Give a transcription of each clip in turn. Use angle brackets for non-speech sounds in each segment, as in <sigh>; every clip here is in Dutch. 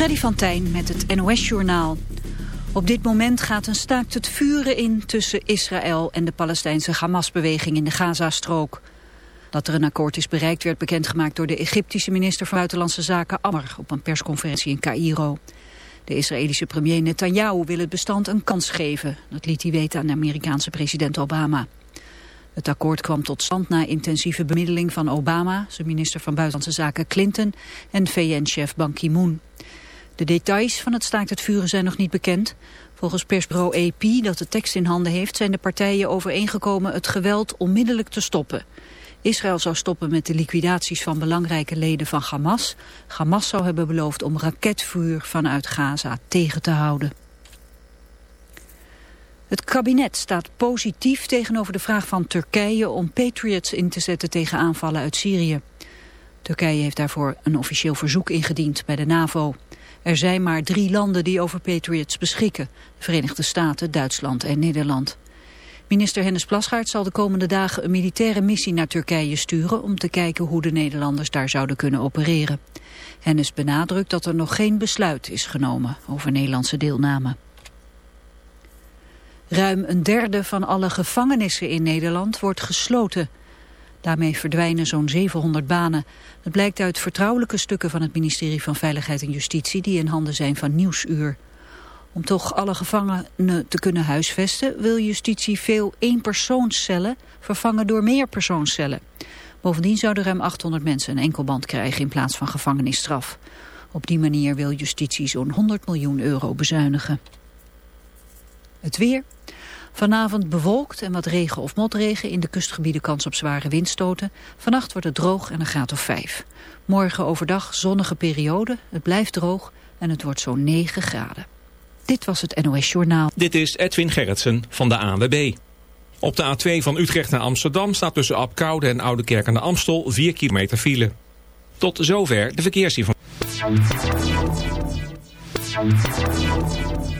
Freddy van Tijn met het NOS-journaal. Op dit moment gaat een staakt het vuren in tussen Israël en de Palestijnse Hamas-beweging in de Gazastrook. Dat er een akkoord is bereikt werd bekendgemaakt door de Egyptische minister van Buitenlandse Zaken Ammer op een persconferentie in Cairo. De Israëlische premier Netanyahu wil het bestand een kans geven. Dat liet hij weten aan de Amerikaanse president Obama. Het akkoord kwam tot stand na intensieve bemiddeling van Obama, zijn minister van Buitenlandse Zaken Clinton en VN-chef Ban Ki-moon. De details van het staakt het vuren zijn nog niet bekend. Volgens persbureau AP, dat de tekst in handen heeft, zijn de partijen overeengekomen het geweld onmiddellijk te stoppen. Israël zou stoppen met de liquidaties van belangrijke leden van Hamas. Hamas zou hebben beloofd om raketvuur vanuit Gaza tegen te houden. Het kabinet staat positief tegenover de vraag van Turkije om Patriots in te zetten tegen aanvallen uit Syrië. Turkije heeft daarvoor een officieel verzoek ingediend bij de NAVO. Er zijn maar drie landen die over Patriots beschikken. De Verenigde Staten, Duitsland en Nederland. Minister Hennis Plasgaard zal de komende dagen een militaire missie naar Turkije sturen... om te kijken hoe de Nederlanders daar zouden kunnen opereren. Hennis benadrukt dat er nog geen besluit is genomen over Nederlandse deelname. Ruim een derde van alle gevangenissen in Nederland wordt gesloten. Daarmee verdwijnen zo'n 700 banen. Dat blijkt uit vertrouwelijke stukken van het ministerie van Veiligheid en Justitie... die in handen zijn van Nieuwsuur. Om toch alle gevangenen te kunnen huisvesten... wil justitie veel eenpersoonscellen vervangen door meerpersoonscellen. Bovendien zouden ruim 800 mensen een enkelband krijgen in plaats van gevangenisstraf. Op die manier wil justitie zo'n 100 miljoen euro bezuinigen. Het weer. Vanavond bewolkt en wat regen of motregen. In de kustgebieden kans op zware windstoten. Vannacht wordt het droog en een graad of 5. Morgen overdag zonnige periode. Het blijft droog en het wordt zo'n 9 graden. Dit was het NOS Journaal. Dit is Edwin Gerritsen van de ANWB. Op de A2 van Utrecht naar Amsterdam staat tussen Apkoude en Oudekerk aan de Amstel 4 kilometer file. Tot zover de verkeersinformatie.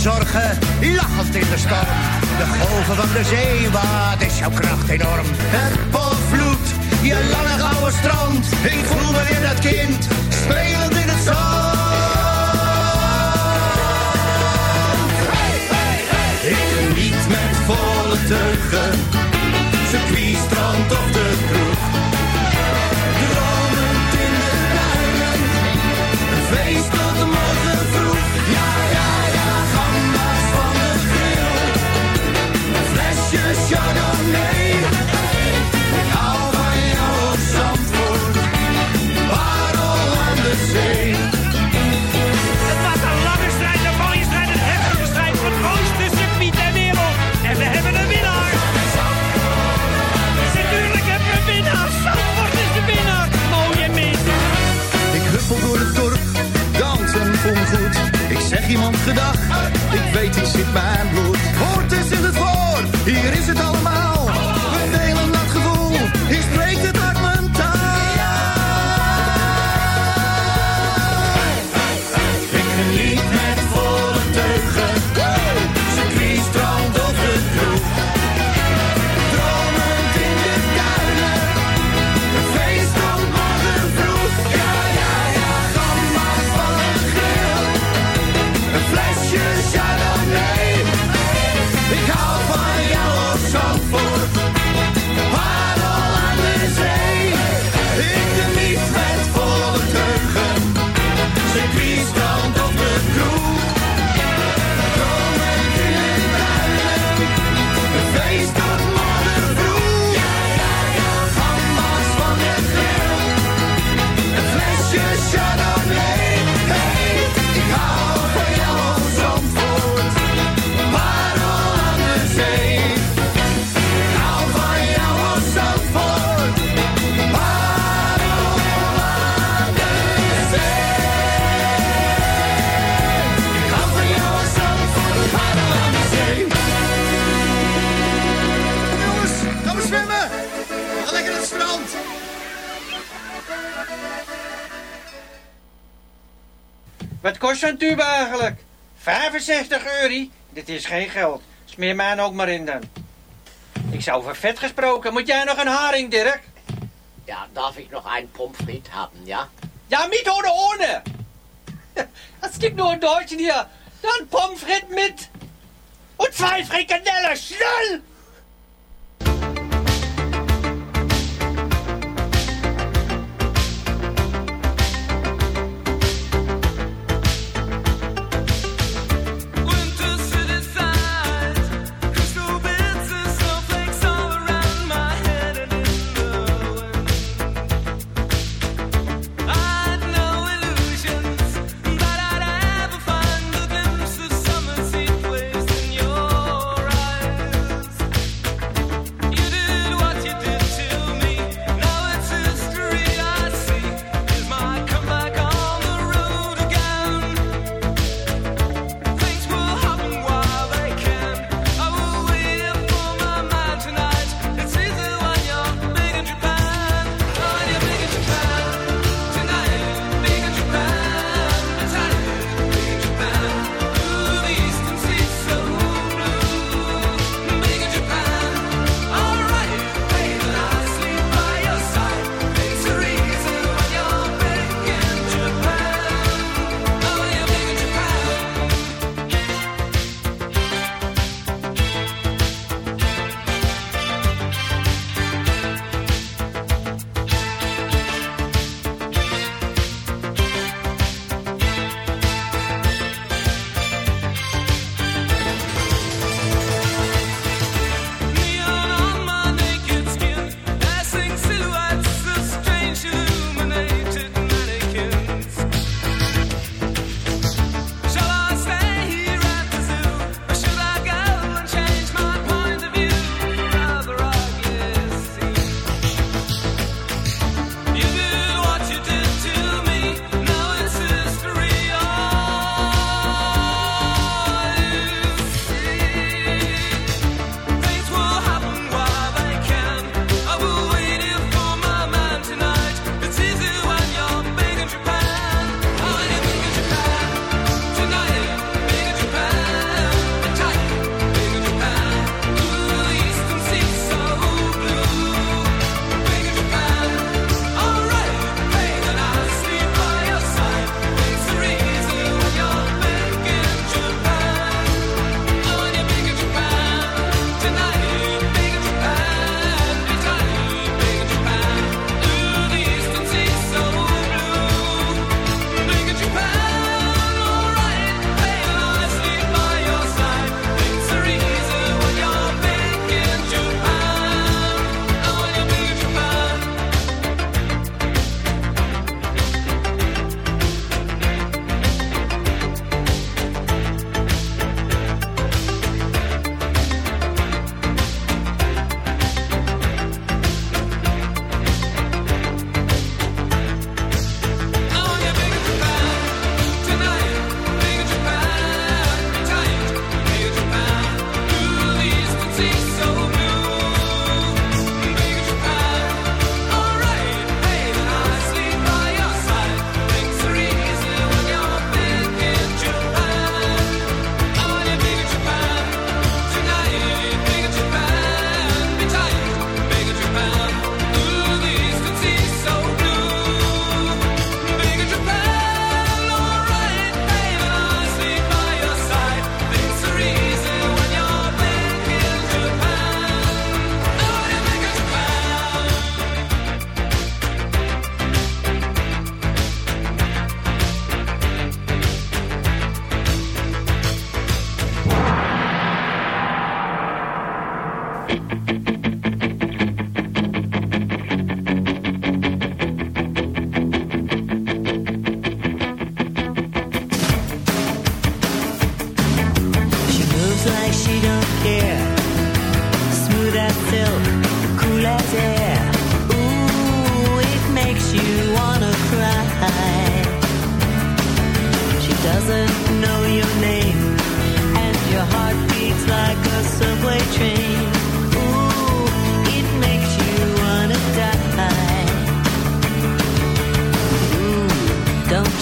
zorgen, lachend in de storm. De golven van de zee, wat is jouw kracht enorm. Het vloed, je lange gouden strand. Ik voel me weer dat kind, spelend in het zand. Ik geniet met volle teugen circuit, strand of de kroeg. Shut is het al eigenlijk? 65 euro? Dit is geen geld. Smeer mij ook maar in dan. Ik zou over vet gesproken. Moet jij nog een haring, Dirk? Ja, darf ik nog een pomfriet hebben, ja? Ja, mit oder ohne? Es gibt nur een Deutschen hier. Dan Pomfrit mit. Und zwei Frikadellen, schnell!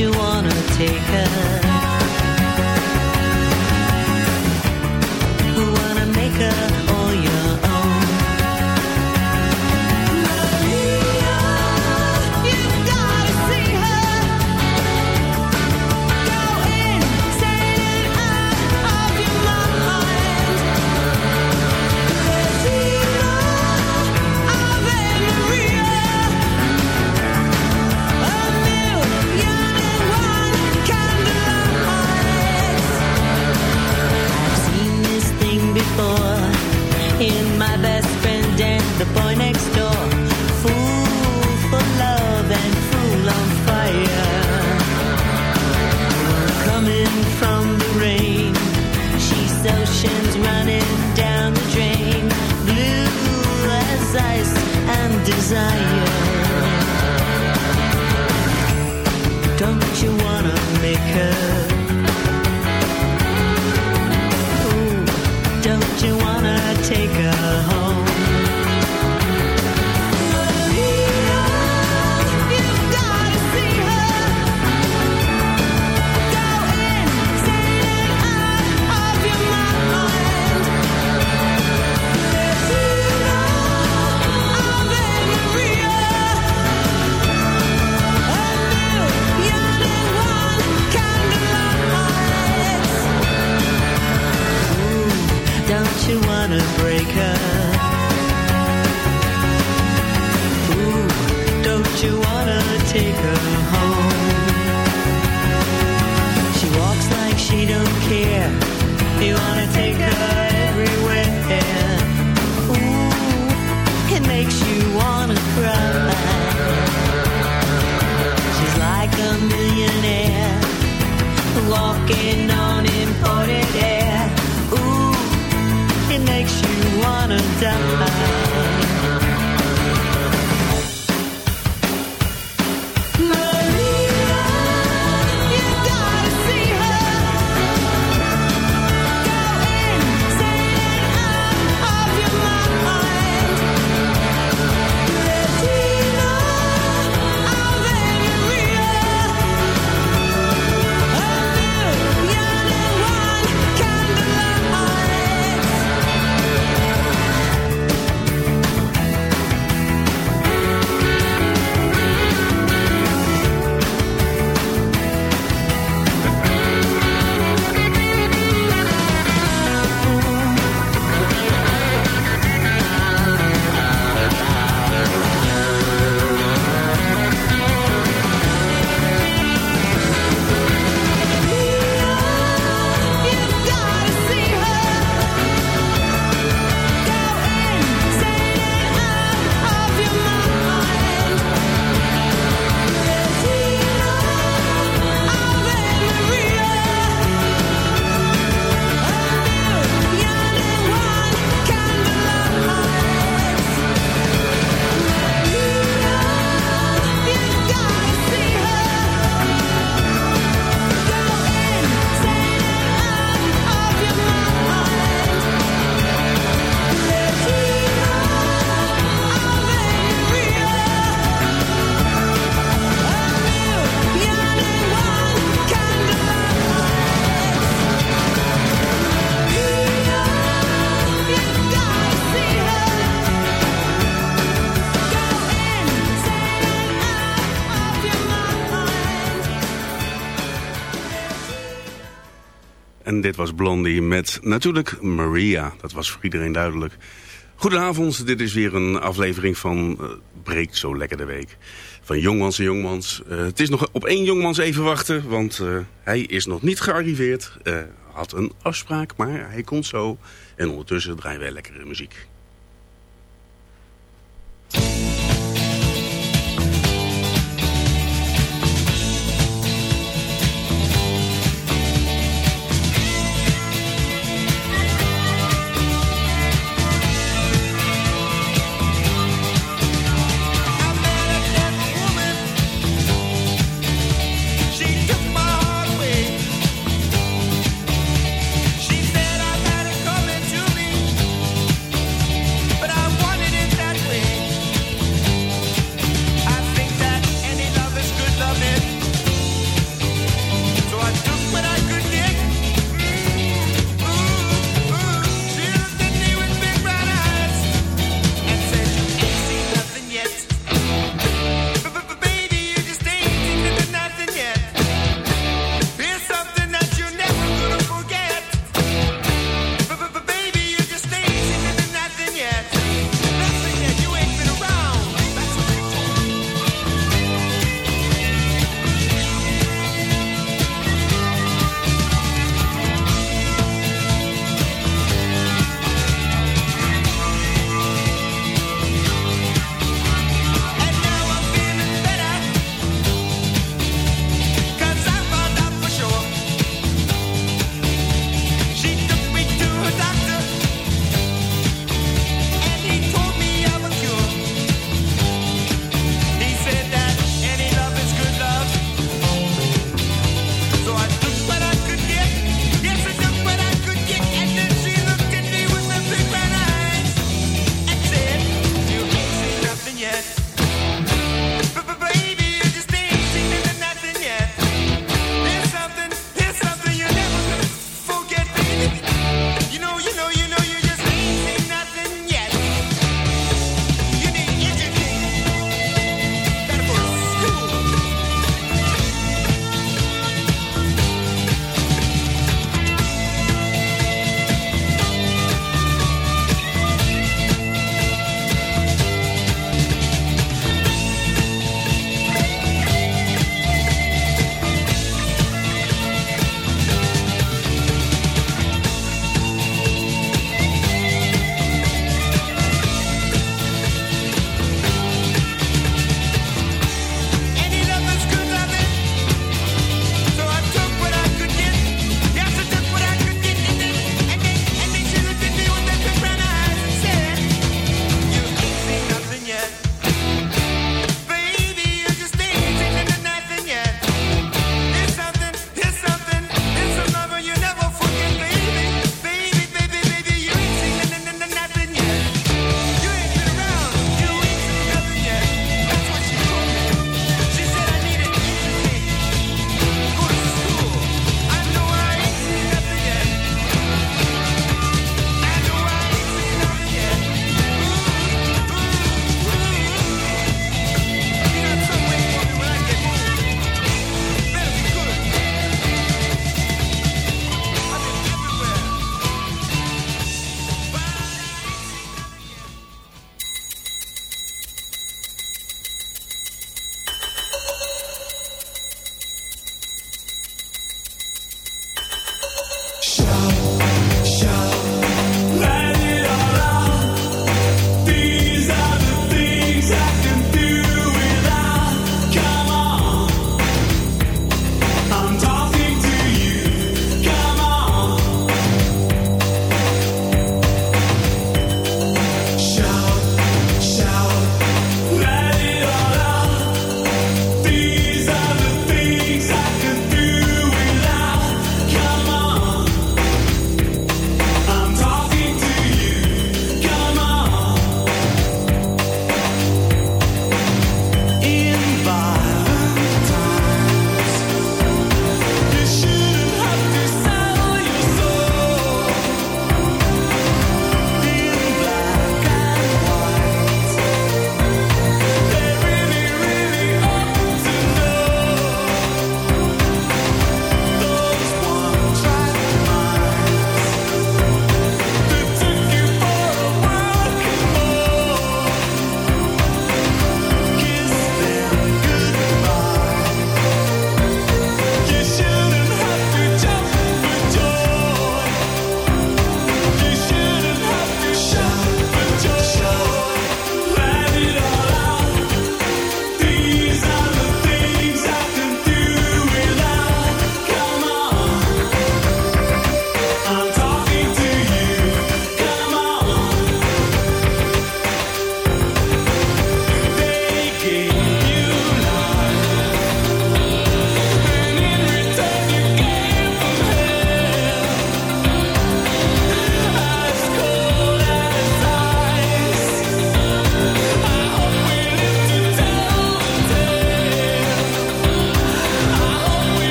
you want. Dit was Blondie met natuurlijk Maria. Dat was voor iedereen duidelijk. Goedenavond, dit is weer een aflevering van eh, Breekt zo lekker de week. Van Jongmans en Jongmans. Eh, het is nog op één Jongmans even wachten, want eh, hij is nog niet gearriveerd. had een afspraak, maar hij komt zo. En ondertussen draaien wij lekkere muziek.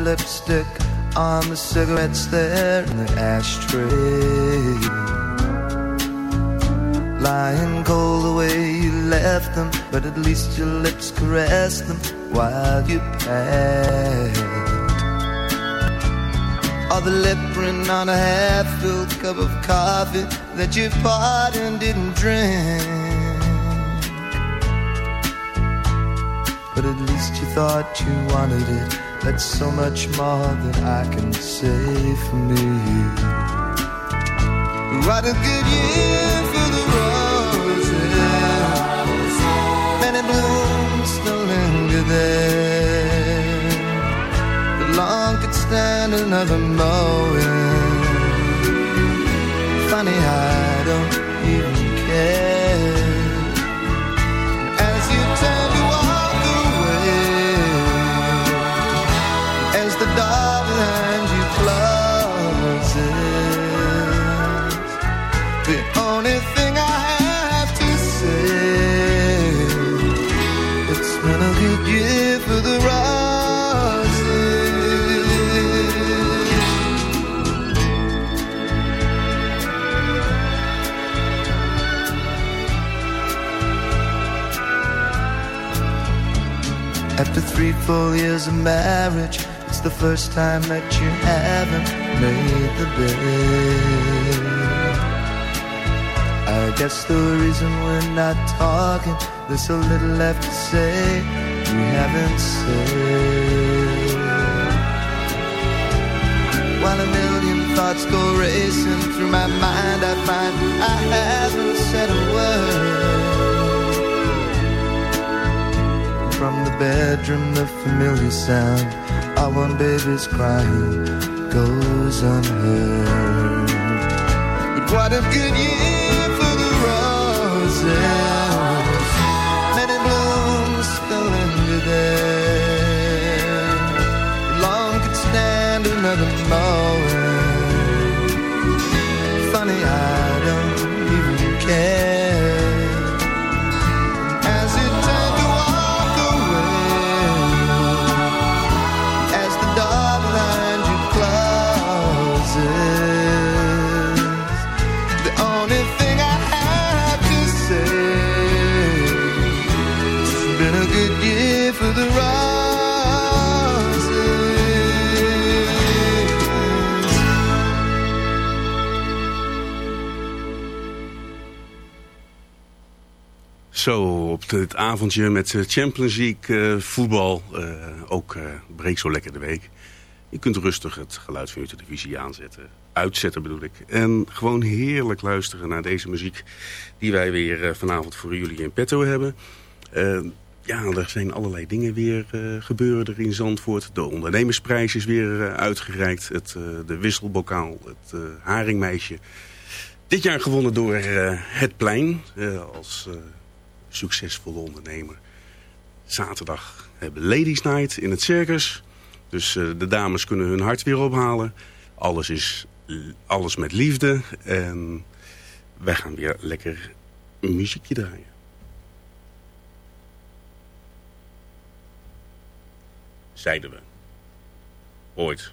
Lipstick on the cigarettes there in the ashtray. Lying cold the way you left them, but at least your lips caressed them while you passed. Or the lip print on a half-filled cup of coffee that you poured and didn't drink. But at least you thought you wanted it. That's so much more than I can say for me. What a good year for the roses. Many blooms still linger there. The long could stand another mowing. Funny, I don't even care. After three full years of marriage, it's the first time that you haven't made the bed. I guess the reason we're not talking, there's a little left to say we haven't said. While a million thoughts go racing through my mind, I find I haven't said a word. Bedroom, the familiar sound of one baby's crying goes unheard. But what a good year for the roses. Op het avondje met Champions League eh, voetbal. eh, ook eh breekt zo lekker de week. Je kunt rustig het geluid van je televisie aanzetten. Uitzetten bedoel ik. En gewoon heerlijk luisteren naar deze muziek die wij weer vanavond voor jullie in petto hebben. Ja, er zijn allerlei dingen weer gebeuren er in Zandvoort. De ondernemersprijs is weer uitgereikt. Het, de wisselbokaal, het haringmeisje. Dit jaar gewonnen door Het Plein als succesvolle ondernemer. Zaterdag hebben Ladies Night in het circus. Dus eh, de dames kunnen hun hart weer ophalen. Alles is alles met liefde. En wij gaan weer lekker muziekje draaien. Zeiden we. Ooit.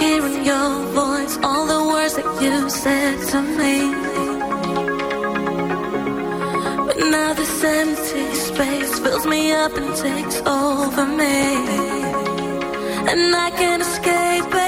hearing your voice, all the words that you said to me. But now the empty space fills me up and takes over me, and I can't escape it.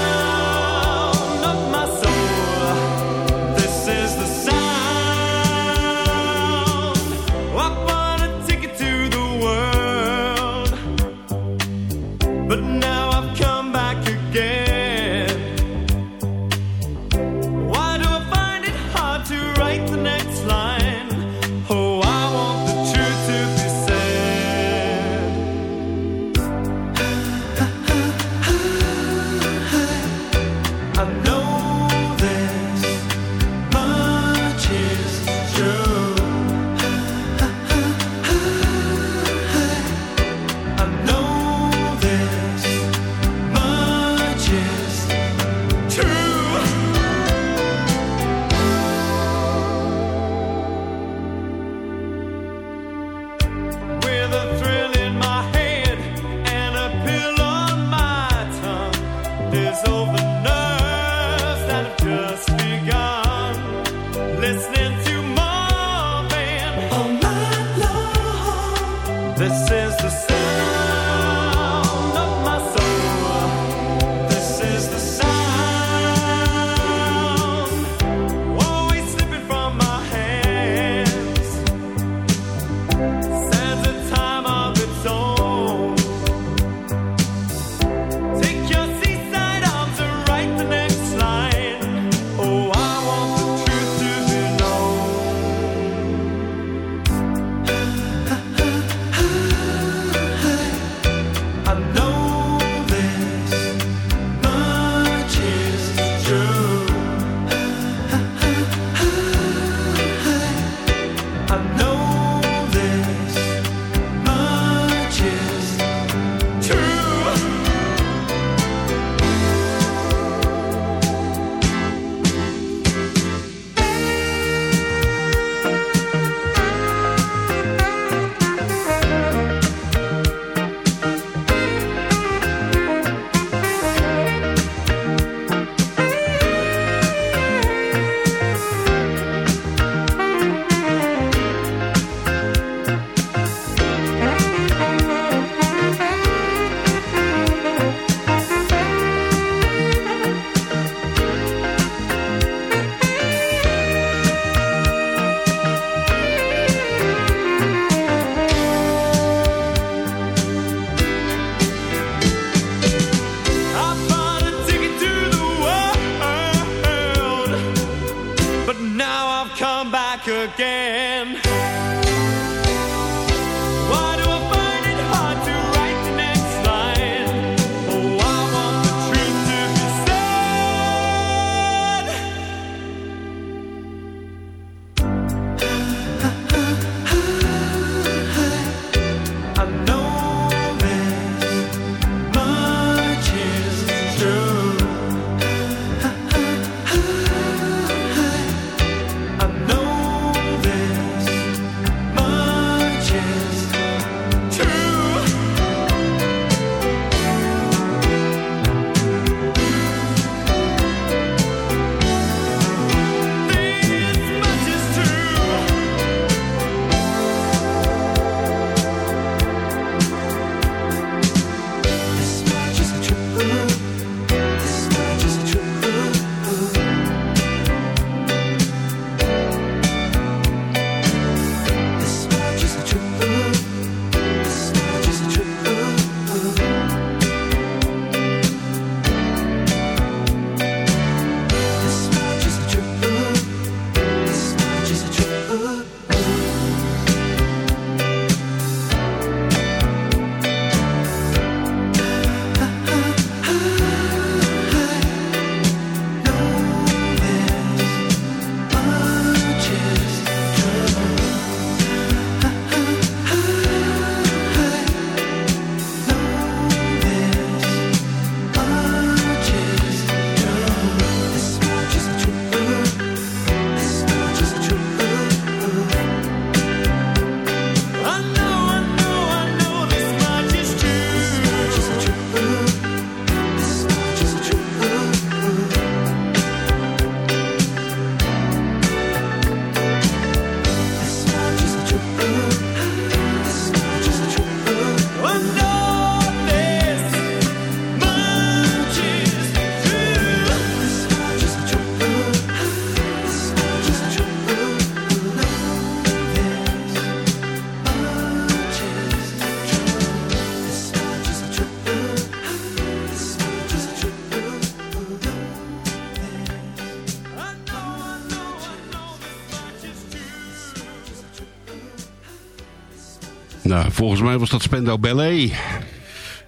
Nou, volgens mij was dat Spendo Ballet.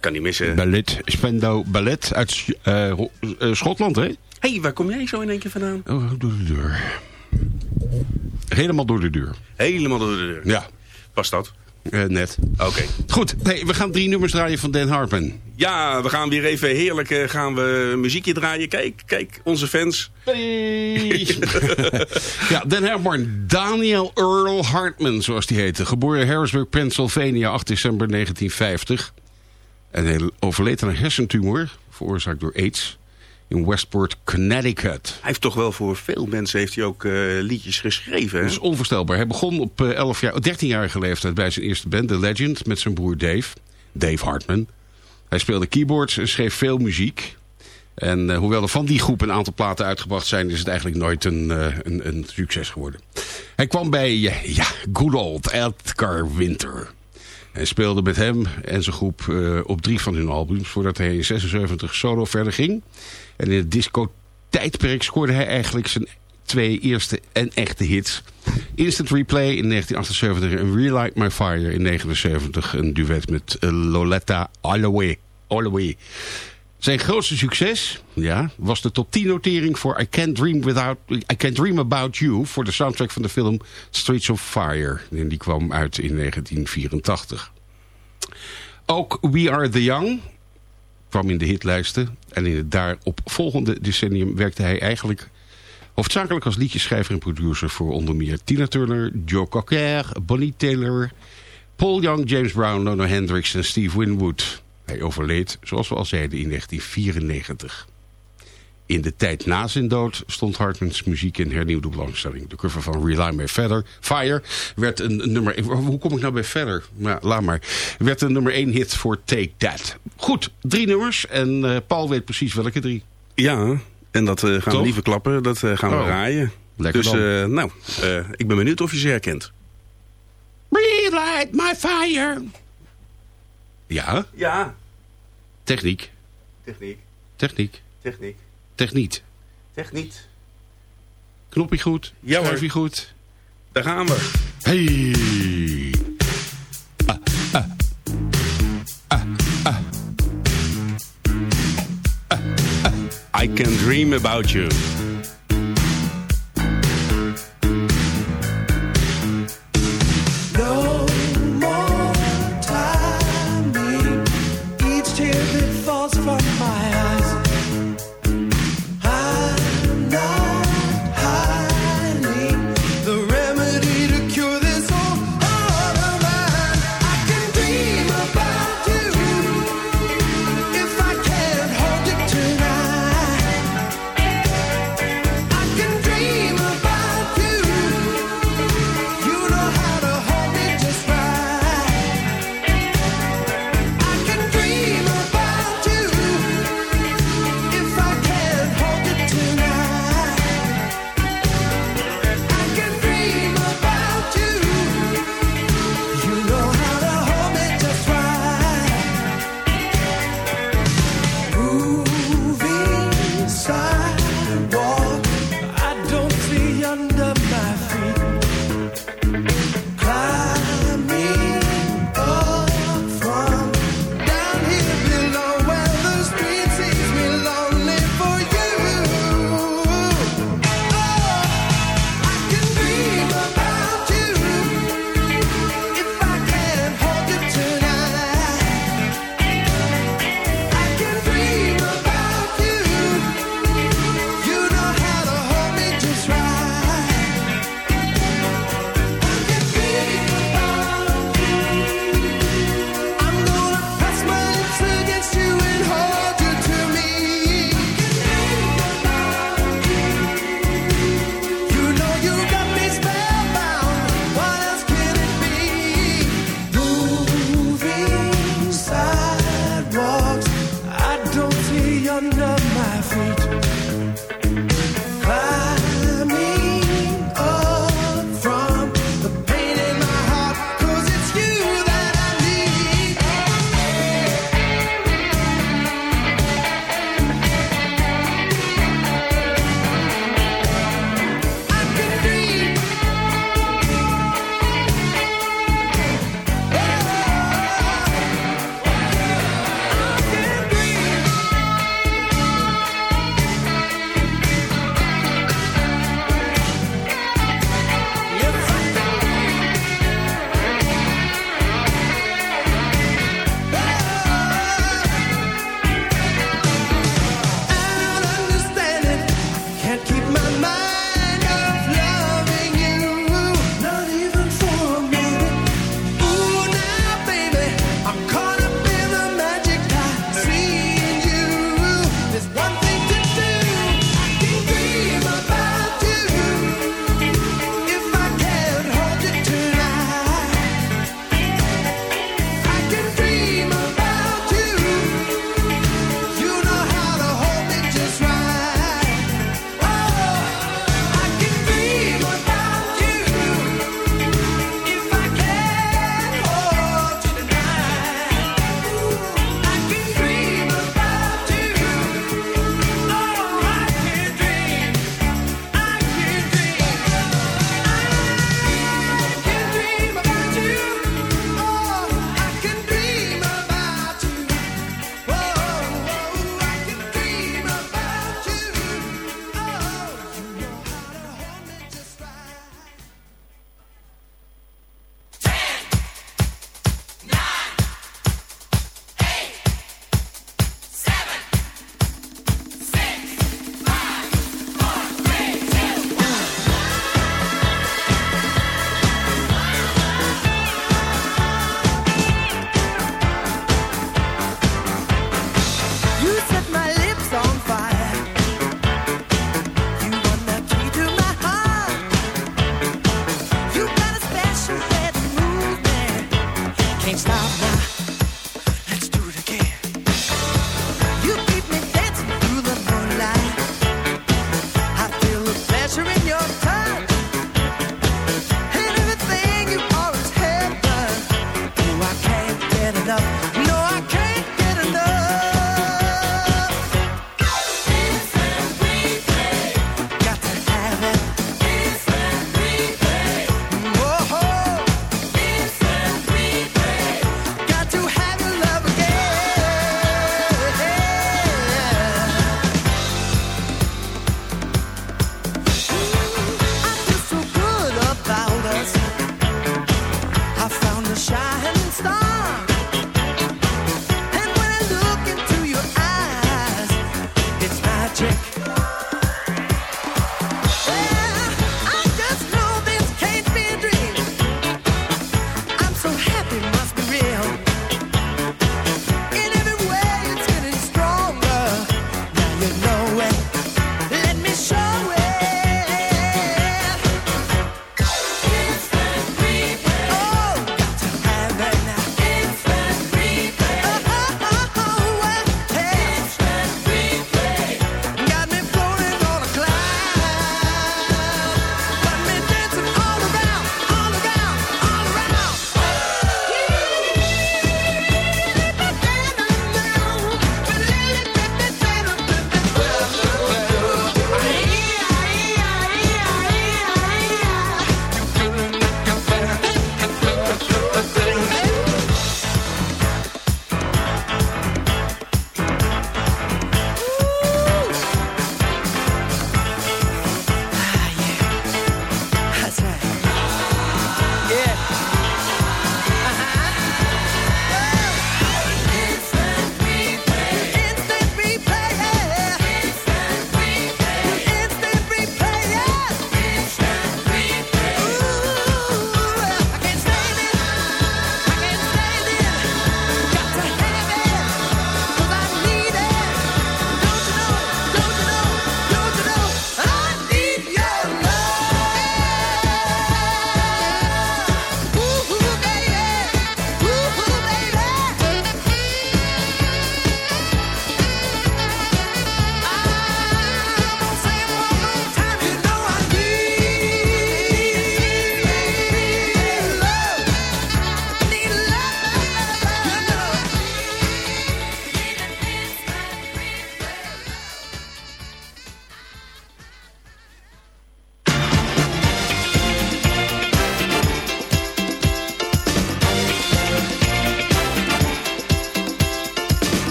Kan niet missen. Ballet. Spendo Ballet uit eh, eh, Schotland, hè? Hé, hey, waar kom jij zo in één keer vandaan? Oh, door de deur. Helemaal door de deur. Helemaal door de deur. Ja. Was dat? Eh, net. Oké. Goed, hey, we gaan drie nummers draaien van Dan Harpen. Ja, we gaan weer even heerlijk eh, gaan we muziekje draaien. Kijk, kijk, onze fans. <laughs> ja, Dan Harpen. Daniel Earl Hartman, zoals die heette. Geboren in Harrisburg, Pennsylvania, 8 december 1950. En hij overleed aan een hersentumor, veroorzaakt door AIDS. In Westport, Connecticut. Hij heeft toch wel voor veel mensen heeft hij ook eh, liedjes geschreven. Hè? Dat is onvoorstelbaar. Hij begon op eh, 11 jaar, 13-jarige leeftijd bij zijn eerste band, The Legend, met zijn broer Dave. Dave Hartman. Hij speelde keyboards en schreef veel muziek. En eh, hoewel er van die groep een aantal platen uitgebracht zijn... is het eigenlijk nooit een, eh, een, een succes geworden. Hij kwam bij, eh, ja, good old Edgar Winter. Hij speelde met hem en zijn groep eh, op drie van hun albums... voordat hij in 76 solo verder ging. En in het disco-tijdperk scoorde hij eigenlijk zijn twee eerste en echte hits. Instant Replay in 1978 en Relight My Fire in 1979. Een duet met eh, Loletta Holloway. Holloway. Zijn grootste succes ja, was de top 10 notering voor I Can't, Dream Without, I Can't Dream About You... voor de soundtrack van de film Streets of Fire. En die kwam uit in 1984. Ook We Are The Young kwam in de hitlijsten. En in het daaropvolgende decennium werkte hij eigenlijk... hoofdzakelijk als liedjeschrijver en producer... voor onder meer Tina Turner, Joe Cocker, Bonnie Taylor... Paul Young, James Brown, Lona Hendricks en Steve Winwood... Hij overleed, zoals we al zeiden, in 1994. In de tijd na zijn dood stond Hartmans muziek in hernieuwde belangstelling. De cover van Rely Me Feather, Fire werd een, nummer... Hoe kom ik nou bij Feather? Nou, laat maar. Werd een nummer 1 hit voor Take That. Goed, drie nummers en eh, Paul weet precies welke drie. Ja, en dat eh, gaan Toch? we liever klappen. Dat eh, gaan we Oh, draaien. lekker dus nou, ik ben benieuwd of je ze herkent. Relight My Fire. Ja, Ja. Techniek, Techniek, techniek, techniek, techniek. techniek. Knopje goed, Ja, hoor. goed. Daar gaan we. Hey. I can dream about you.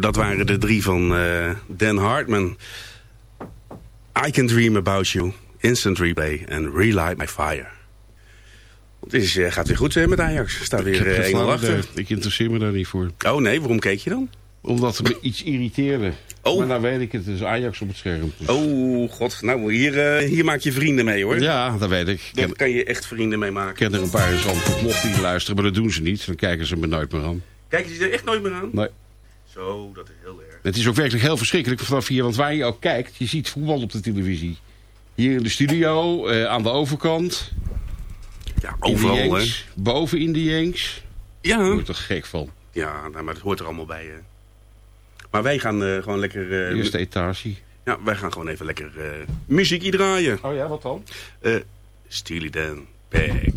Dat waren de drie van eh, Dan Hartman. I Can Dream About You, Instant Replay en Relight My Fire. Het is, eh, gaat weer goed hè, met Ajax. Staat weer heb eh, geen 1-0 flauw achter. ik interesseer me daar niet voor. Oh nee, waarom keek je dan? Omdat het me iets irriteerde. Oh. Maar nou weet ik het, het is Ajax op het scherm. Dus- Oh god, nou hier, eh, hier maak je vrienden mee hoor. Ja, dat weet ik. Daar kan je echt vrienden mee maken. ik ken er een paar in Zandvoort nog die luisteren, maar dat doen ze niet. Dan kijken ze me nooit meer aan. Kijken ze er echt nooit meer aan? Nee. Zo, dat is heel erg. Het is ook werkelijk heel verschrikkelijk vanaf hier, want waar je ook kijkt, je ziet voetbal op de televisie. Hier in de studio, eh, aan de overkant. Ja, in de overal hè. Yanks, Boven in de Yanks. Daar Ja, word je er gek van. ja nou, maar dat hoort er allemaal bij. hè. Maar wij gaan eh, gewoon lekker... eh, Eerste etage. ja, wij gaan gewoon even lekker eh muziekje draaien. Oh ja, wat dan? Eh Steely Dan, Back.